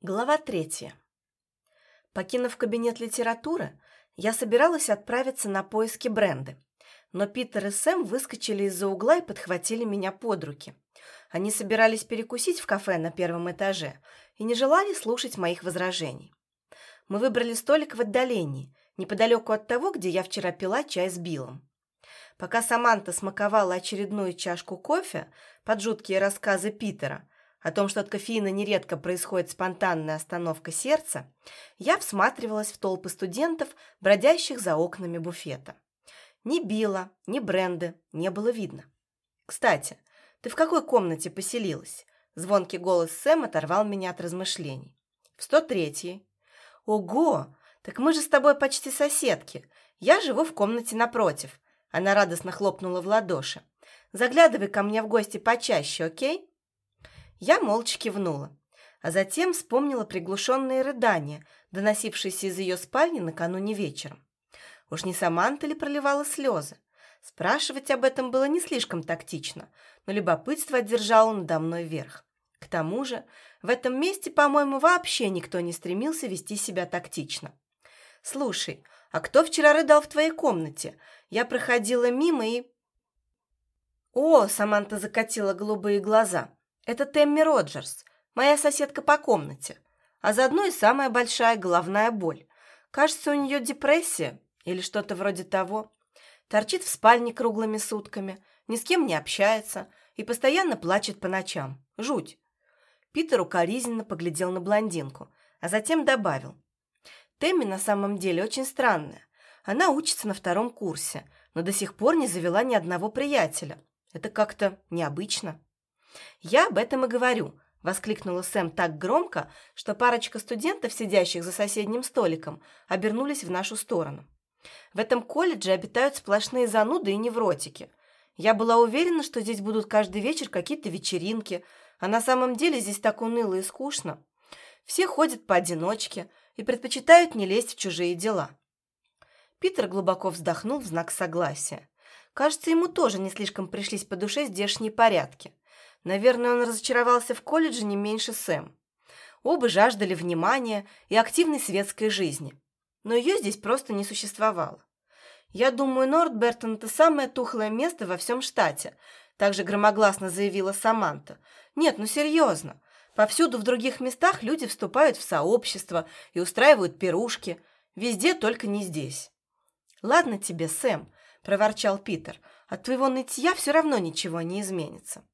Глава третья. Покинув кабинет литературы, я собиралась отправиться на поиски Бренды, но Питер и Сэм выскочили из-за угла и подхватили меня под руки. Они собирались перекусить в кафе на первом этаже и не желали слушать моих возражений. Мы выбрали столик в отдалении, неподалеку от того, где я вчера пила чай с Биллом. Пока Саманта смаковала очередную чашку кофе под жуткие рассказы Питера – о том, что от кофеина нередко происходит спонтанная остановка сердца, я всматривалась в толпы студентов, бродящих за окнами буфета. Ни Билла, ни Бренды не было видно. «Кстати, ты в какой комнате поселилась?» Звонкий голос Сэм оторвал меня от размышлений. «В 103-й». «Ого! Так мы же с тобой почти соседки. Я живу в комнате напротив». Она радостно хлопнула в ладоши. «Заглядывай ко мне в гости почаще, окей?» Я молча кивнула, а затем вспомнила приглушенные рыдания, доносившиеся из ее спальни накануне вечером. Уж не Саманта ли проливала слезы? Спрашивать об этом было не слишком тактично, но любопытство одержало надо мной верх. К тому же, в этом месте, по-моему, вообще никто не стремился вести себя тактично. «Слушай, а кто вчера рыдал в твоей комнате? Я проходила мимо и...» «О!» – Саманта закатила голубые глаза. Это Темми Роджерс, моя соседка по комнате, а заодно и самая большая головная боль. Кажется, у нее депрессия или что-то вроде того. Торчит в спальне круглыми сутками, ни с кем не общается и постоянно плачет по ночам. Жуть. Питер укоризненно поглядел на блондинку, а затем добавил. Тэмми на самом деле очень странная. Она учится на втором курсе, но до сих пор не завела ни одного приятеля. Это как-то необычно. «Я об этом и говорю», – воскликнула Сэм так громко, что парочка студентов, сидящих за соседним столиком, обернулись в нашу сторону. «В этом колледже обитают сплошные зануды и невротики. Я была уверена, что здесь будут каждый вечер какие-то вечеринки, а на самом деле здесь так уныло и скучно. Все ходят поодиночке и предпочитают не лезть в чужие дела». Питер глубоко вздохнул в знак согласия. Кажется, ему тоже не слишком пришлись по душе здешние порядки. Наверное, он разочаровался в колледже не меньше Сэм. Оба жаждали внимания и активной светской жизни. Но ее здесь просто не существовало. «Я думаю, Нордбертон – это самое тухлое место во всем штате», также громогласно заявила Саманта. «Нет, ну серьезно. Повсюду в других местах люди вступают в сообщество и устраивают пирушки. Везде, только не здесь». «Ладно тебе, Сэм», – проворчал Питер. «От твоего нытья все равно ничего не изменится».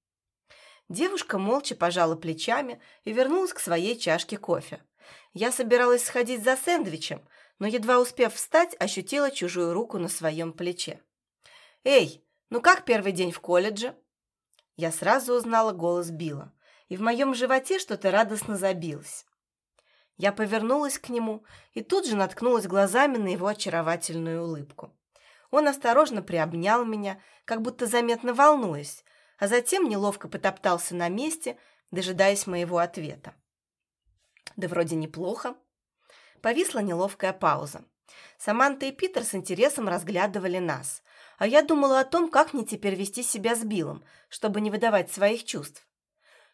Девушка молча пожала плечами и вернулась к своей чашке кофе. Я собиралась сходить за сэндвичем, но, едва успев встать, ощутила чужую руку на своем плече. «Эй, ну как первый день в колледже?» Я сразу узнала голос Билла, и в моем животе что-то радостно забилось. Я повернулась к нему и тут же наткнулась глазами на его очаровательную улыбку. Он осторожно приобнял меня, как будто заметно волнуясь, а затем неловко потоптался на месте, дожидаясь моего ответа. Да вроде неплохо. Повисла неловкая пауза. Саманта и Питер с интересом разглядывали нас, а я думала о том, как мне теперь вести себя с Биллом, чтобы не выдавать своих чувств.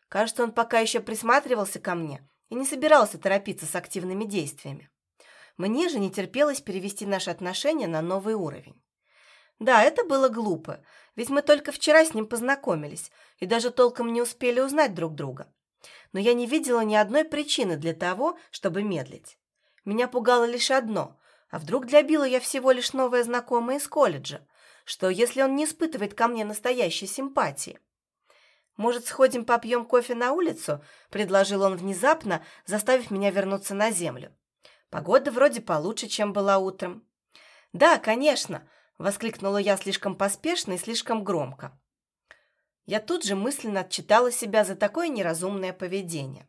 Кажется, он пока еще присматривался ко мне и не собирался торопиться с активными действиями. Мне же не терпелось перевести наши отношения на новый уровень. Да, это было глупо, ведь мы только вчера с ним познакомились и даже толком не успели узнать друг друга. Но я не видела ни одной причины для того, чтобы медлить. Меня пугало лишь одно – а вдруг для Билла я всего лишь новая знакомая из колледжа? Что, если он не испытывает ко мне настоящей симпатии? «Может, сходим попьем кофе на улицу?» – предложил он внезапно, заставив меня вернуться на землю. Погода вроде получше, чем была утром. «Да, конечно», Воскликнула я слишком поспешно и слишком громко. Я тут же мысленно отчитала себя за такое неразумное поведение.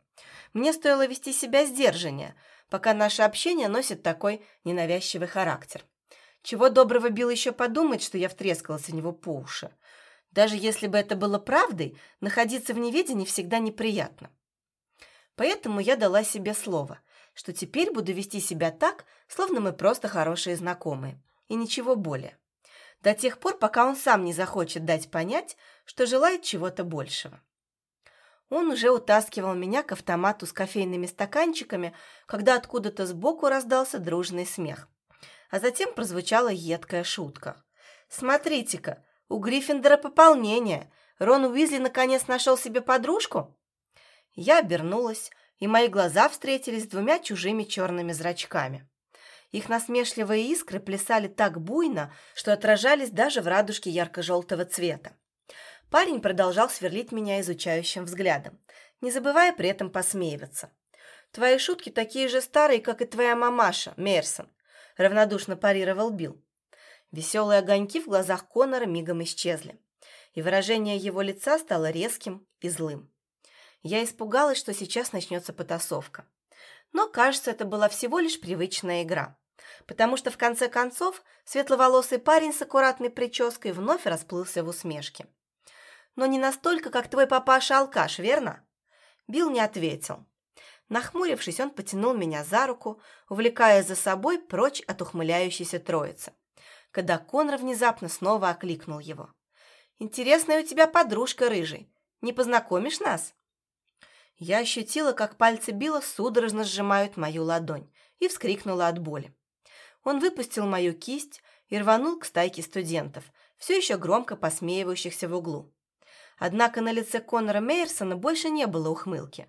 Мне стоило вести себя сдержаннее, пока наше общение носит такой ненавязчивый характер. Чего доброго Билл еще подумать, что я втрескалась в него по уши. Даже если бы это было правдой, находиться в неведении всегда неприятно. Поэтому я дала себе слово, что теперь буду вести себя так, словно мы просто хорошие знакомые, и ничего более до тех пор, пока он сам не захочет дать понять, что желает чего-то большего. Он уже утаскивал меня к автомату с кофейными стаканчиками, когда откуда-то сбоку раздался дружный смех. А затем прозвучала едкая шутка. «Смотрите-ка, у Гриффиндора пополнение. Рон Уизли наконец нашел себе подружку?» Я обернулась, и мои глаза встретились с двумя чужими черными зрачками. Их насмешливые искры плясали так буйно, что отражались даже в радужке ярко-желтого цвета. Парень продолжал сверлить меня изучающим взглядом, не забывая при этом посмеиваться. «Твои шутки такие же старые, как и твоя мамаша, Мерсон», — равнодушно парировал Билл. Веселые огоньки в глазах Конора мигом исчезли, и выражение его лица стало резким и злым. Я испугалась, что сейчас начнется потасовка. Но, кажется, это была всего лишь привычная игра, потому что, в конце концов, светловолосый парень с аккуратной прической вновь расплылся в усмешке но не настолько, как твой папаша-алкаш, верно?» Билл не ответил. Нахмурившись, он потянул меня за руку, увлекая за собой прочь от ухмыляющейся троицы, когда Конор внезапно снова окликнул его. «Интересная у тебя подружка, рыжий. Не познакомишь нас?» Я ощутила, как пальцы Билла судорожно сжимают мою ладонь, и вскрикнула от боли. Он выпустил мою кисть и рванул к стайке студентов, все еще громко посмеивающихся в углу. Однако на лице Конора Мейерсона больше не было ухмылки.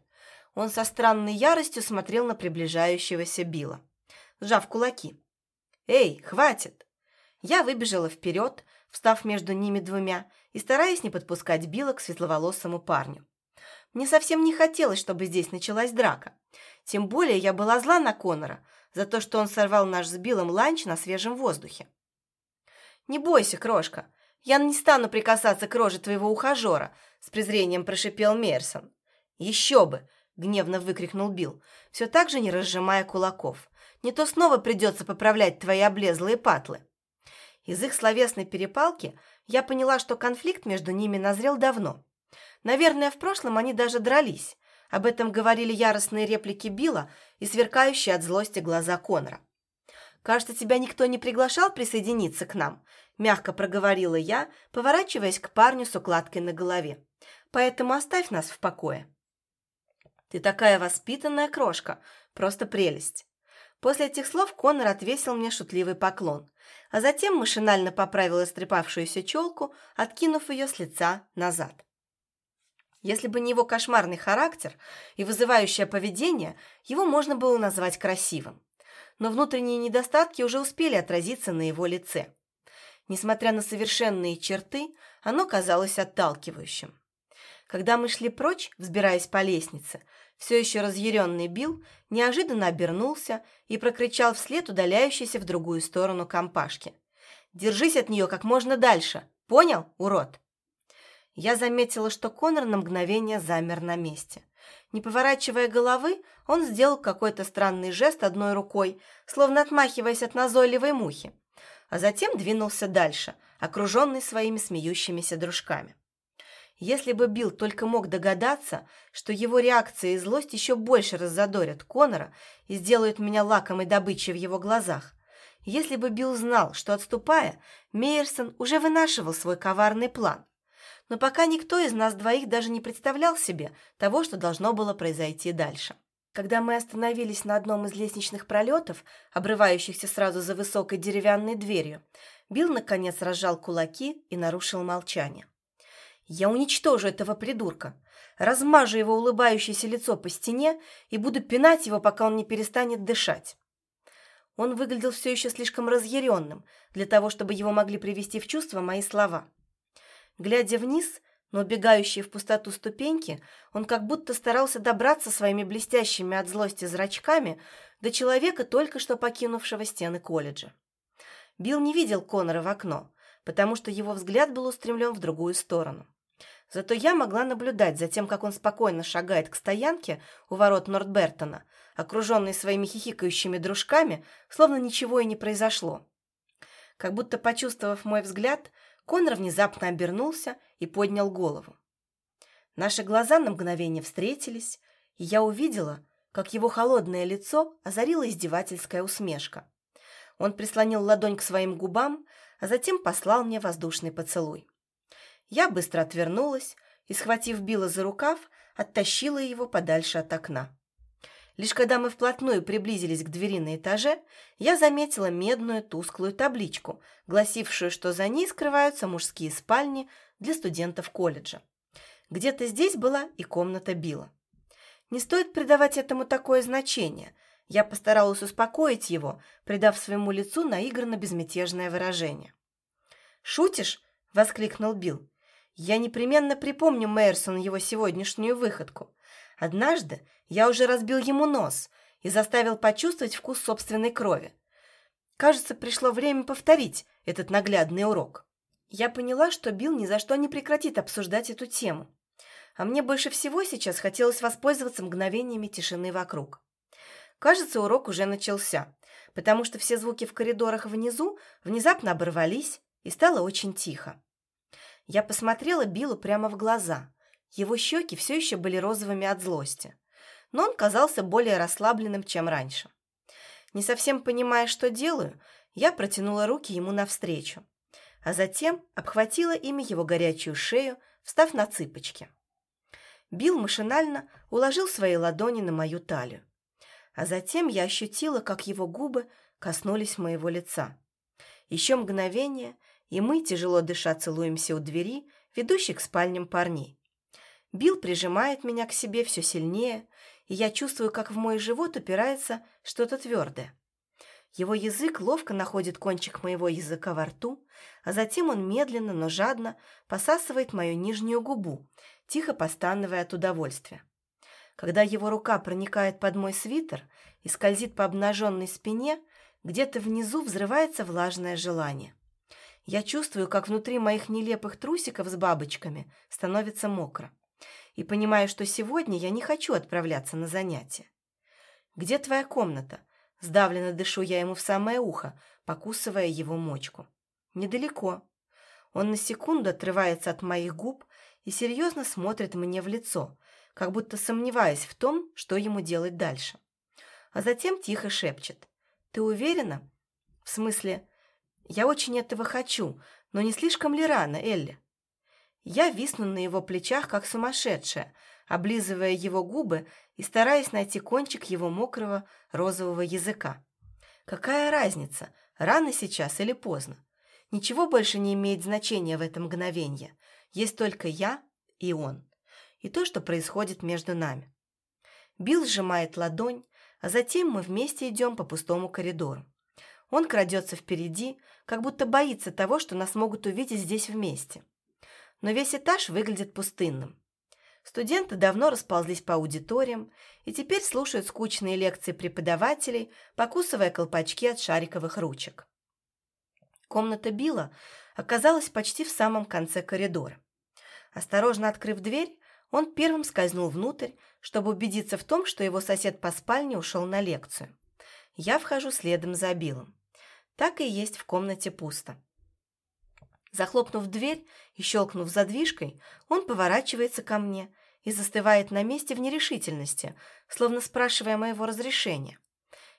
Он со странной яростью смотрел на приближающегося Билла, сжав кулаки. «Эй, хватит!» Я выбежала вперед, встав между ними двумя и стараясь не подпускать Билла к светловолосому парню. Мне совсем не хотелось, чтобы здесь началась драка. Тем более я была зла на Конора за то, что он сорвал наш с Биллом ланч на свежем воздухе. «Не бойся, крошка, «Я не стану прикасаться к роже твоего ухажера», — с презрением прошипел Мерсон. «Еще бы!» — гневно выкрикнул Билл, все так же не разжимая кулаков. «Не то снова придется поправлять твои облезлые патлы». Из их словесной перепалки я поняла, что конфликт между ними назрел давно. Наверное, в прошлом они даже дрались. Об этом говорили яростные реплики Билла и сверкающие от злости глаза Конора. «Кажется, тебя никто не приглашал присоединиться к нам», – мягко проговорила я, поворачиваясь к парню с укладкой на голове. «Поэтому оставь нас в покое». «Ты такая воспитанная крошка, просто прелесть». После этих слов Конор отвесил мне шутливый поклон, а затем машинально поправил истрепавшуюся челку, откинув ее с лица назад. Если бы не его кошмарный характер и вызывающее поведение, его можно было назвать красивым. Но внутренние недостатки уже успели отразиться на его лице. Несмотря на совершенные черты, оно казалось отталкивающим. Когда мы шли прочь, взбираясь по лестнице, все еще разъяренный Билл неожиданно обернулся и прокричал вслед удаляющейся в другую сторону компашки. «Держись от нее как можно дальше! Понял, урод?» Я заметила, что Конор на мгновение замер на месте. Не поворачивая головы, он сделал какой-то странный жест одной рукой, словно отмахиваясь от назойливой мухи а затем двинулся дальше, окруженный своими смеющимися дружками. Если бы Билл только мог догадаться, что его реакция и злость еще больше раззадорят Конора и сделают меня лакомой добычей в его глазах, если бы Билл знал, что, отступая, Мейерсон уже вынашивал свой коварный план. Но пока никто из нас двоих даже не представлял себе того, что должно было произойти дальше. Когда мы остановились на одном из лестничных пролетов, обрывающихся сразу за высокой деревянной дверью, Билл, наконец, разжал кулаки и нарушил молчание. «Я уничтожу этого придурка, размажу его улыбающееся лицо по стене и буду пинать его, пока он не перестанет дышать». Он выглядел все еще слишком разъяренным для того, чтобы его могли привести в чувство мои слова. Глядя вниз, но убегающие в пустоту ступеньки, он как будто старался добраться своими блестящими от злости зрачками до человека, только что покинувшего стены колледжа. Билл не видел Конора в окно, потому что его взгляд был устремлен в другую сторону. Зато я могла наблюдать за тем, как он спокойно шагает к стоянке у ворот Нортбертона, окруженный своими хихикающими дружками, словно ничего и не произошло. Как будто почувствовав мой взгляд, Конор внезапно обернулся и поднял голову. Наши глаза на мгновение встретились, и я увидела, как его холодное лицо озарила издевательская усмешка. Он прислонил ладонь к своим губам, а затем послал мне воздушный поцелуй. Я быстро отвернулась и, схватив Билла за рукав, оттащила его подальше от окна. Лишь когда мы вплотную приблизились к двери на этаже, я заметила медную тусклую табличку, гласившую, что за ней скрываются мужские спальни для студентов колледжа. Где-то здесь была и комната Билла. Не стоит придавать этому такое значение. Я постаралась успокоить его, придав своему лицу наигранно безмятежное выражение. «Шутишь?» – воскликнул Билл. «Я непременно припомню Мейерсону его сегодняшнюю выходку. Однажды я уже разбил ему нос и заставил почувствовать вкус собственной крови. Кажется, пришло время повторить этот наглядный урок. Я поняла, что Билл ни за что не прекратит обсуждать эту тему. А мне больше всего сейчас хотелось воспользоваться мгновениями тишины вокруг. Кажется, урок уже начался, потому что все звуки в коридорах внизу внезапно оборвались, и стало очень тихо. Я посмотрела Биллу прямо в глаза. Его щеки все еще были розовыми от злости, но он казался более расслабленным, чем раньше. Не совсем понимая, что делаю, я протянула руки ему навстречу, а затем обхватила ими его горячую шею, встав на цыпочки. Билл машинально уложил свои ладони на мою талию, а затем я ощутила, как его губы коснулись моего лица. Еще мгновение, и мы, тяжело дыша, целуемся у двери, ведущей к спальням парней. Билл прижимает меня к себе все сильнее, и я чувствую, как в мой живот упирается что-то твердое. Его язык ловко находит кончик моего языка во рту, а затем он медленно, но жадно посасывает мою нижнюю губу, тихо постановая от удовольствия. Когда его рука проникает под мой свитер и скользит по обнаженной спине, где-то внизу взрывается влажное желание. Я чувствую, как внутри моих нелепых трусиков с бабочками становится мокро и понимаю, что сегодня я не хочу отправляться на занятия. «Где твоя комната?» Сдавленно дышу я ему в самое ухо, покусывая его мочку. «Недалеко». Он на секунду отрывается от моих губ и серьезно смотрит мне в лицо, как будто сомневаясь в том, что ему делать дальше. А затем тихо шепчет. «Ты уверена?» «В смысле, я очень этого хочу, но не слишком ли рано, Элли?» Я висну на его плечах, как сумасшедшая, облизывая его губы и стараясь найти кончик его мокрого розового языка. Какая разница, рано сейчас или поздно? Ничего больше не имеет значения в это мгновенье. Есть только я и он. И то, что происходит между нами. Билл сжимает ладонь, а затем мы вместе идем по пустому коридору. Он крадется впереди, как будто боится того, что нас могут увидеть здесь вместе но весь этаж выглядит пустынным. Студенты давно расползлись по аудиториям и теперь слушают скучные лекции преподавателей, покусывая колпачки от шариковых ручек. Комната Билла оказалась почти в самом конце коридора. Осторожно открыв дверь, он первым скользнул внутрь, чтобы убедиться в том, что его сосед по спальне ушел на лекцию. Я вхожу следом за Биллом. Так и есть в комнате пусто. Захлопнув дверь и щелкнув задвижкой, он поворачивается ко мне и застывает на месте в нерешительности, словно спрашивая моего разрешения.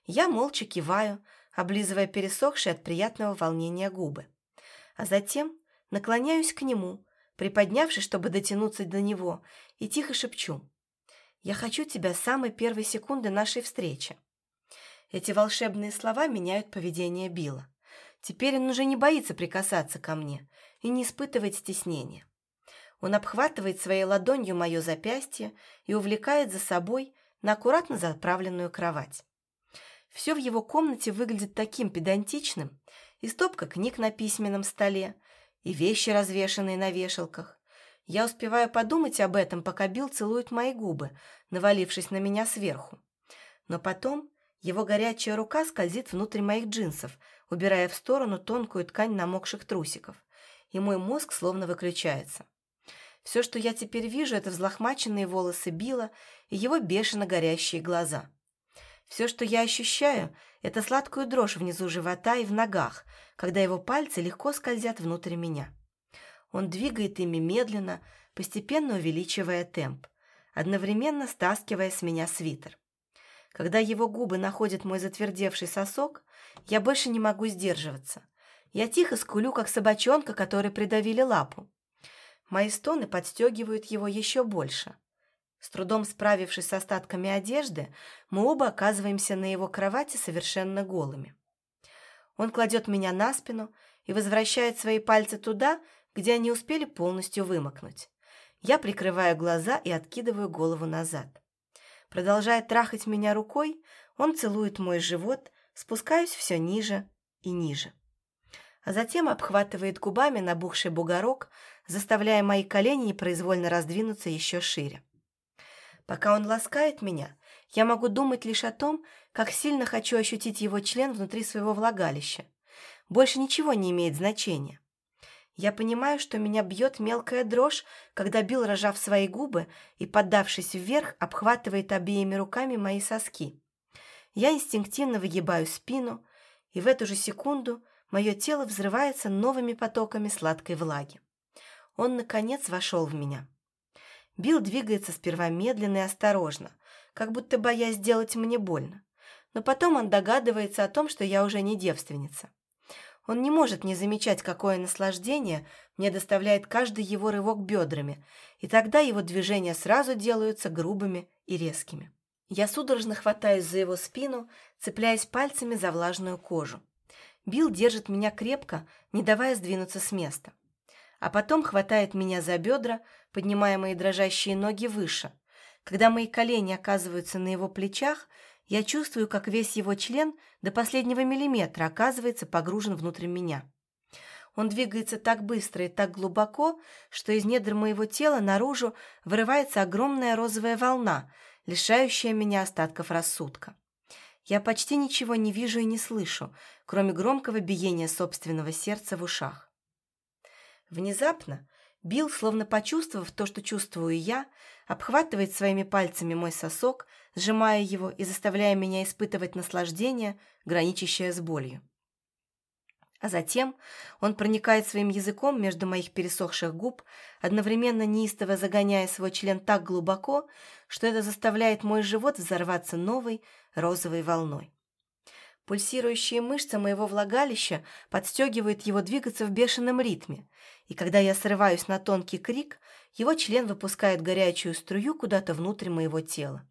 Я молча киваю, облизывая пересохшие от приятного волнения губы. А затем наклоняюсь к нему, приподнявшись, чтобы дотянуться до него, и тихо шепчу. «Я хочу тебя с самой первой секунды нашей встречи». Эти волшебные слова меняют поведение Билла. Теперь он уже не боится прикасаться ко мне и не испытывает стеснения. Он обхватывает своей ладонью мое запястье и увлекает за собой на аккуратно заправленную кровать. Все в его комнате выглядит таким педантичным, и стопка книг на письменном столе, и вещи, развешанные на вешалках. Я успеваю подумать об этом, пока Билл целует мои губы, навалившись на меня сверху. Но потом его горячая рука скользит внутрь моих джинсов, убирая в сторону тонкую ткань намокших трусиков, и мой мозг словно выключается. Все, что я теперь вижу, это взлохмаченные волосы Билла и его бешено горящие глаза. Все, что я ощущаю, это сладкую дрожь внизу живота и в ногах, когда его пальцы легко скользят внутрь меня. Он двигает ими медленно, постепенно увеличивая темп, одновременно стаскивая с меня свитер. Когда его губы находят мой затвердевший сосок, я больше не могу сдерживаться. Я тихо скулю, как собачонка, которой придавили лапу. Мои стоны подстегивают его еще больше. С трудом справившись с остатками одежды, мы оба оказываемся на его кровати совершенно голыми. Он кладет меня на спину и возвращает свои пальцы туда, где они успели полностью вымокнуть. Я прикрываю глаза и откидываю голову назад. Продолжая трахать меня рукой, он целует мой живот, спускаюсь все ниже и ниже. А затем обхватывает губами набухший бугорок, заставляя мои колени непроизвольно раздвинуться еще шире. Пока он ласкает меня, я могу думать лишь о том, как сильно хочу ощутить его член внутри своего влагалища. Больше ничего не имеет значения. Я понимаю, что меня бьет мелкая дрожь, когда Билл, рожав свои губы и, поддавшись вверх, обхватывает обеими руками мои соски. Я инстинктивно выгибаю спину, и в эту же секунду мое тело взрывается новыми потоками сладкой влаги. Он, наконец, вошел в меня. Билл двигается сперва медленно и осторожно, как будто боясь сделать мне больно. Но потом он догадывается о том, что я уже не девственница. Он не может не замечать, какое наслаждение мне доставляет каждый его рывок бедрами, и тогда его движения сразу делаются грубыми и резкими. Я судорожно хватаюсь за его спину, цепляясь пальцами за влажную кожу. Билл держит меня крепко, не давая сдвинуться с места. А потом хватает меня за бедра, поднимая мои дрожащие ноги выше. Когда мои колени оказываются на его плечах, я чувствую, как весь его член до последнего миллиметра оказывается погружен внутрь меня. Он двигается так быстро и так глубоко, что из недр моего тела наружу вырывается огромная розовая волна, лишающая меня остатков рассудка. Я почти ничего не вижу и не слышу, кроме громкого биения собственного сердца в ушах. Внезапно Билл, словно почувствовав то, что чувствую я, обхватывает своими пальцами мой сосок, сжимая его и заставляя меня испытывать наслаждение, граничащее с болью. А затем он проникает своим языком между моих пересохших губ, одновременно неистово загоняя свой член так глубоко, что это заставляет мой живот взорваться новой розовой волной. Пульсирующие мышцы моего влагалища подстегивают его двигаться в бешеном ритме, и когда я срываюсь на тонкий крик, его член выпускает горячую струю куда-то внутрь моего тела.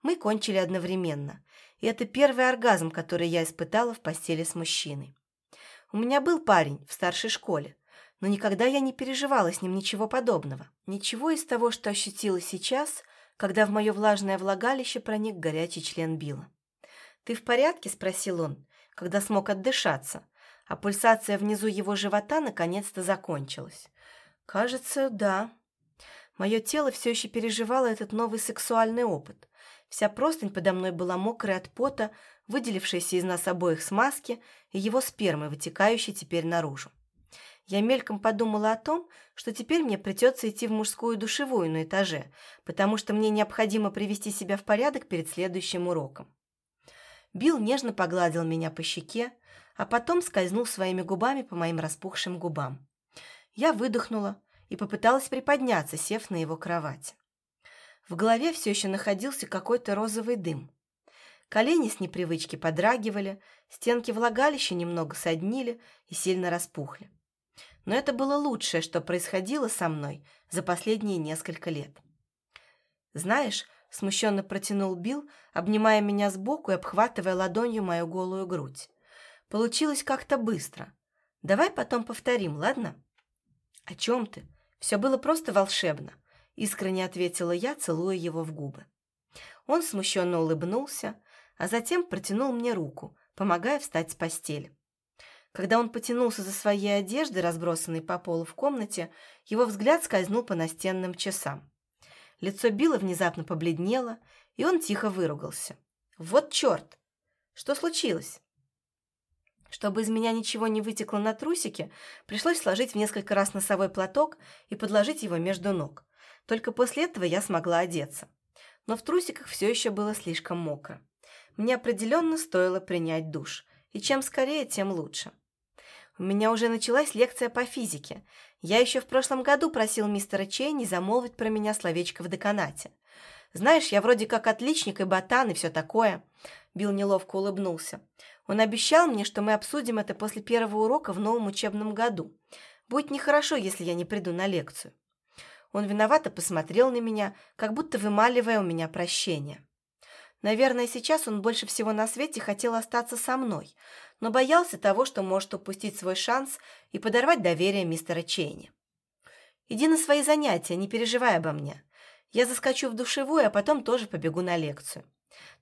Мы кончили одновременно, и это первый оргазм, который я испытала в постели с мужчиной. У меня был парень в старшей школе, но никогда я не переживала с ним ничего подобного. Ничего из того, что ощутила сейчас, когда в мое влажное влагалище проник горячий член Билла. «Ты в порядке?» – спросил он, когда смог отдышаться, а пульсация внизу его живота наконец-то закончилась. «Кажется, да». Мое тело все еще переживало этот новый сексуальный опыт. Вся простынь подо мной была мокрая от пота, выделившейся из нас обоих смазки и его спермы, вытекающей теперь наружу. Я мельком подумала о том, что теперь мне придется идти в мужскую душевую на этаже, потому что мне необходимо привести себя в порядок перед следующим уроком. Билл нежно погладил меня по щеке, а потом скользнул своими губами по моим распухшим губам. Я выдохнула и попыталась приподняться, сев на его кровать. В голове все еще находился какой-то розовый дым. Колени с непривычки подрагивали, стенки влагалища немного соднили и сильно распухли. Но это было лучшее, что происходило со мной за последние несколько лет. Знаешь, Смущенно протянул Билл, обнимая меня сбоку и обхватывая ладонью мою голую грудь. Получилось как-то быстро. Давай потом повторим, ладно? О чем ты? Все было просто волшебно, искренне ответила я, целуя его в губы. Он смущенно улыбнулся, а затем протянул мне руку, помогая встать с постели. Когда он потянулся за своей одеждой, разбросанной по полу в комнате, его взгляд скользнул по настенным часам. Лицо Билла внезапно побледнело, и он тихо выругался. «Вот черт! Что случилось?» Чтобы из меня ничего не вытекло на трусики, пришлось сложить в несколько раз носовой платок и подложить его между ног. Только после этого я смогла одеться. Но в трусиках все еще было слишком мокро. Мне определенно стоило принять душ, и чем скорее, тем лучше. У меня уже началась лекция по физике. Я еще в прошлом году просил мистера Чей не замолвить про меня словечко в деканате. Знаешь, я вроде как отличник и ботан, и все такое. Билл неловко улыбнулся. Он обещал мне, что мы обсудим это после первого урока в новом учебном году. Будет нехорошо, если я не приду на лекцию. Он виновато посмотрел на меня, как будто вымаливая у меня прощение. Наверное, сейчас он больше всего на свете хотел остаться со мной, но боялся того, что может упустить свой шанс и подорвать доверие мистера Чейни. «Иди на свои занятия, не переживай обо мне. Я заскочу в душевую, а потом тоже побегу на лекцию.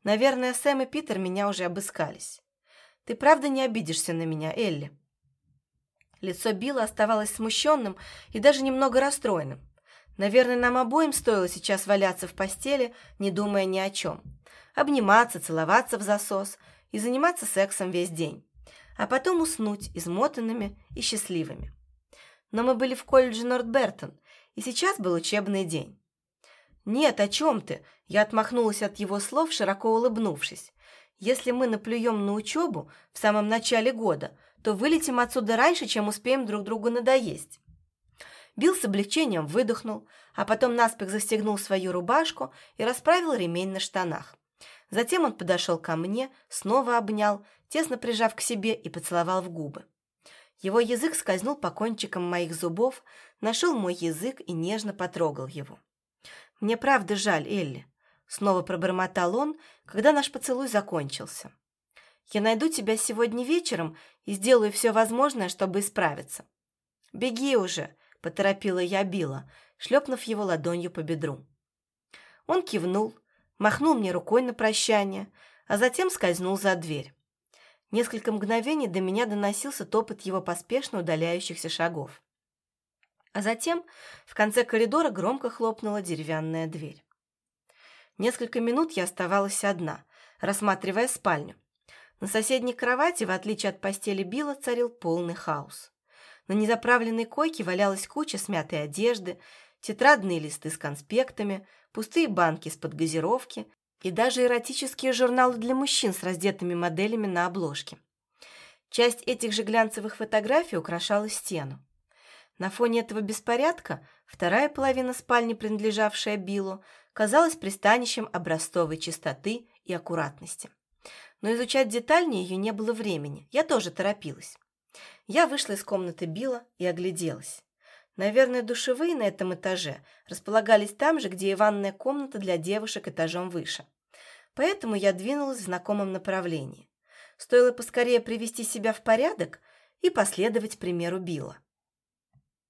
Наверное, Сэм и Питер меня уже обыскались. Ты правда не обидишься на меня, Элли?» Лицо Билла оставалось смущенным и даже немного расстроенным. Наверное, нам обоим стоило сейчас валяться в постели, не думая ни о чем. Обниматься, целоваться в засос и заниматься сексом весь день. А потом уснуть измотанными и счастливыми. Но мы были в колледже Нортбертон, и сейчас был учебный день. «Нет, о чем ты?» Я отмахнулась от его слов, широко улыбнувшись. «Если мы наплюем на учебу в самом начале года, то вылетим отсюда раньше, чем успеем друг другу надоесть». Билл с облегчением выдохнул, а потом наспех застегнул свою рубашку и расправил ремень на штанах. Затем он подошел ко мне, снова обнял, тесно прижав к себе и поцеловал в губы. Его язык скользнул по кончикам моих зубов, нашел мой язык и нежно потрогал его. «Мне правда жаль, Элли», — снова пробормотал он, когда наш поцелуй закончился. «Я найду тебя сегодня вечером и сделаю все возможное, чтобы исправиться». «Беги уже», — поторопила я Билла, шлепнув его ладонью по бедру. Он кивнул, махнул мне рукой на прощание, а затем скользнул за дверь. Несколько мгновений до меня доносился топот его поспешно удаляющихся шагов. А затем в конце коридора громко хлопнула деревянная дверь. Несколько минут я оставалась одна, рассматривая спальню. На соседней кровати, в отличие от постели Билла, царил полный хаос. На незаправленной койке валялась куча смятой одежды, тетрадные листы с конспектами, пустые банки из-под газировки и даже эротические журналы для мужчин с раздетыми моделями на обложке. Часть этих же глянцевых фотографий украшала стену. На фоне этого беспорядка вторая половина спальни, принадлежавшая Биллу, казалась пристанищем образцовой чистоты и аккуратности. Но изучать детальнее ее не было времени, я тоже торопилась. Я вышла из комнаты Билла и огляделась. Наверное, душевые на этом этаже располагались там же, где и ванная комната для девушек этажом выше. Поэтому я двинулась в знакомом направлении. Стоило поскорее привести себя в порядок и последовать примеру Билла.